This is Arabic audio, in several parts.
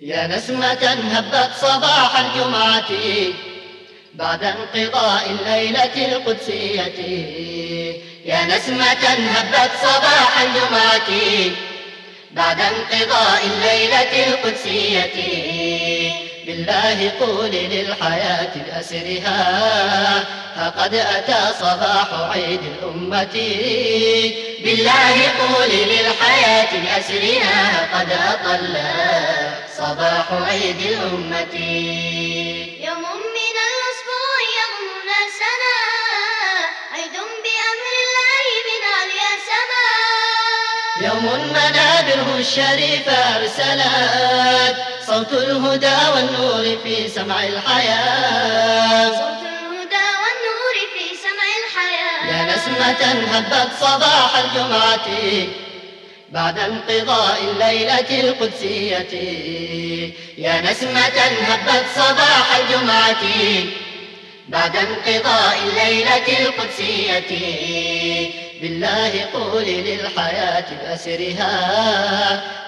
يا نسمة هبت صباح الجمعة بعد انقضاء الليلة القدسية. يا نسمة هبت صباح الجمعة بعد انقضاء الليلة القدسية. بالله قولي للحياة بأسرها ها قد أتى صباح عيد الأمة. بالله قولي للحياة بأسرها قد أطل صباح عيد الأمة. يوم من الأسبوع يوم سنة عيد بأمر الله من عليا سما يوم منابره الشريفة أرسلت صوت الهدى والنور في سمع الحياة. صوت الهدى والنور في سمع الحياة. يا نسمة هبت صباح الجمعة. بعد انقضاء الليلة القدسية. يا نسمة هبت صباح الجمعة. بعد انقضاء الليلة القدسية. بالله قولي للحياة بأسرها.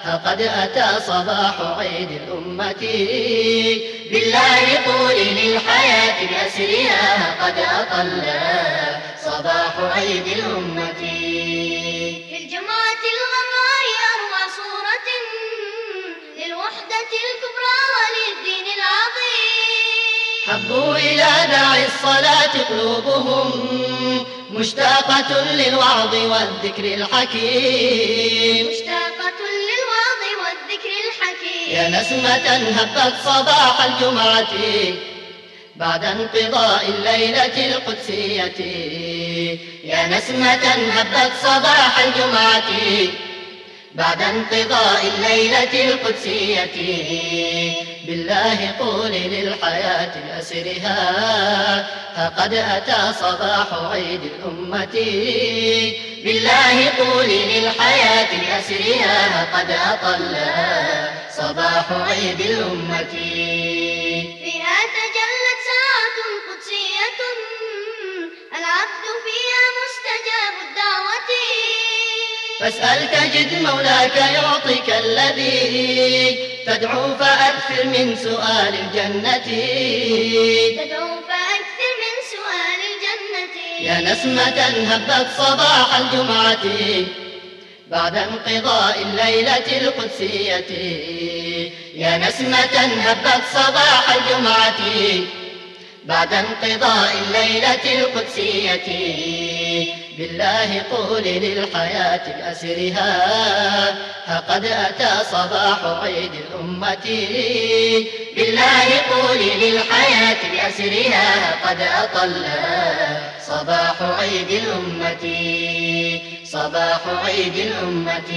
ها قد أتى صباح عيد الأمة. بالله قولي للحياة بأسرها. ها قد أطل صباح عيد الأمة. حبوا إلى داعي الصلاة قلوبهم مشتاقة للوعظ والذكر الحكيم. مشتاقة للوعظ والذكر الحكيم. يا نسمة هبت صباح الجمعة بعد انقضاء الليلة القدسية. يا نسمة هبت صباح الجمعة بعد انقضاء الليلة القدسية. بالله قولي للحياة بأسرها ها قد أتى صباح عيد الأمة. بالله قولي للحياة بأسرها ها قد أطل صباح عيد الأمة. فاسأل تجد مولاك يعطيك الذي تدعو فأكثر من سؤال الجنة. تدعو فأكثر من سؤال الجنة. يا نسمة هبت صباح الجمعة بعد انقضاء الليلة القدسية. يا نسمة هبت صباح الجمعة بعد انقضاء الليلة القدسية. بالله قولي للحياة بأسرها. ها قد أتى صباح عيد الأمة. بالله قولي للحياة بأسرها. قد أطل صباح عيد الأمة. صباح عيد الأمة.